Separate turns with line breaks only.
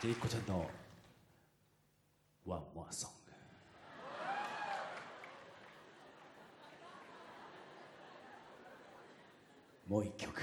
じゃあいっこちゃんのワンモアソング。もう一曲。